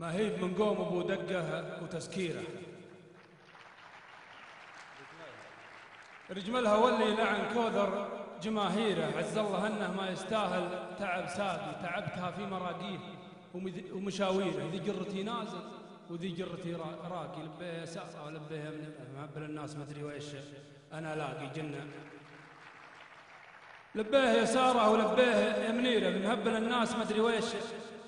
مهيب من قوم أبو دقة وتسكيره رجملها واللي لعن كوثر جماهيره. عز الله أنه ما يستاهل تعب ساقي تعبتها في مراقيه ومشاويره. ذي جرتي نازل وذي جرتي راقي. لبيه سارة ولبيه مهبل الناس ما أدري ويش أنا لاقي جنة. لبيه يساره ولبيه يمنيره مهبل الناس ما أدري ويش.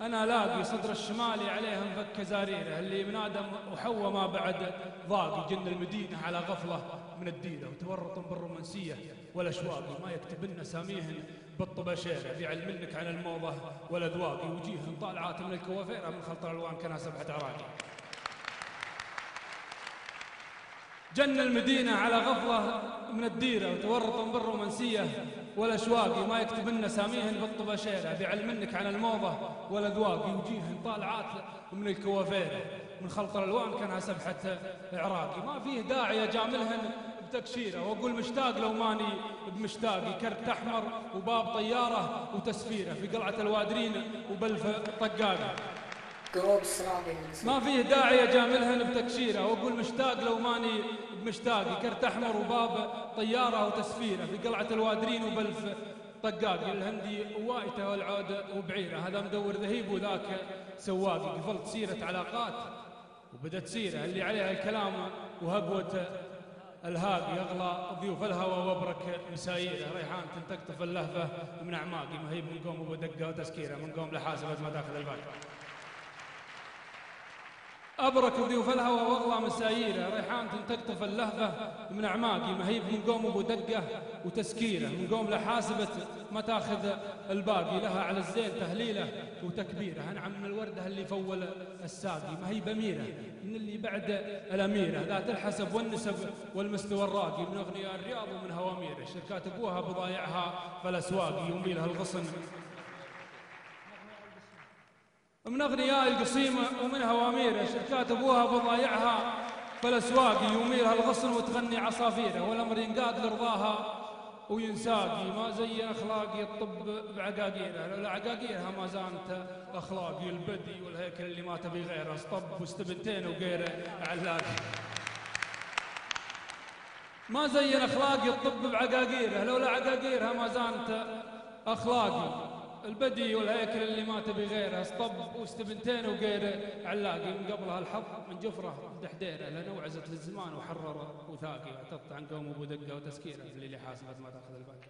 أنا لاقي صدر الشمالي عليهم فك زاريره اللي من آدم وحواء ما بعد ضاقي جن المدينة على غفلة من الديره وتورط بالرومانسيه والاشواق ما يكتبن ساميهن بالطبشيره بيعلمنك عن الموضة والاذواق وجيهن طالعات من الكوافيره من خلط الألوان كانها سبحه عراقي جن المدينة على غفلة من الديرة وتورط بالرومانسية والأشواق ما يكتبن ساميهن بالطباشيرة بيعلمنك عن الموضة والأذواق وجيهن طالعات من الكوافيرة. من خلط الألوان كانها سبحة عراقي ما فيه داعي أجاملهن بتكشيرة. وأقول مشتاق لو ماني بمشتاقي. كرت أحمر وباب طيارة وتسفيرة في قلعة الوادرين وبلف طقاقة. ما فيه داعي اجاملهن بتكشيره. واقول مشتاق لو ماني بمشتاقي كرت أحمر وباب طيارة وتسفيرة في قلعة الوادرين وبلف طقاقي الهندي وايته والعود وبعيره. هذا مدور ذهيب وذاك سواقي قفلت سيرة علاقات وبدت سيرة. اللي عليها الكلام وهقوه الهاقي اغلى ضيوف الهوى وابرك مسايره. ريحان تنتقطف اللهفة من اعماقي مهيب من قوم أبو دقة وتسكيره من قوم لحاسبه ما داخل الباقي أبرك ضيوف الهوى وأغلى مساييره. ريحان تقطف اللهفة من أعماقي. مهيب من قوم أبو دقة وتسكيره. من قوم لحاسبة ما تأخذ الباقي. لها على الزين تهليله وتكبيره. أنعم من الوردة اللي فول الساقي. ما هي بميرة. من اللي بعد الأميرة. ذات الحسب والنسب والمستوى الراقي. من أغنياء الرياض ومن هواميره. شركات أبوها بضايعها فالأسواق. يميلها الغصن. من أغنياء القصيمة ومن هواميره شركات أبوها بضايعها فالأسواق يوميرها الغصن وتغني عصافيره والأمر ينقاد لرضاها وينساقي. ما زين أخلاقي الطب بعقاقيره لولا عقاقيرها ما زانت أخلاقي البدي والهيكل اللي ما تبي غيره. اسطب واستبنتين وغيره علاقي ما زين أخلاقي الطب بعقاقيره لولا عقاقيرها ما زانت أخلاقي. البدي والهيكل اللي ما تبي غيره اسطب واستبنتين وغيره علاقي من قبلها الحظ من جفره. دحديره لأنه وعزت للزمان وحرر وثاقي اعتضت عن قوم ابو دقه وتسكيره. اللي حاسبت ما تأخذ الباقي.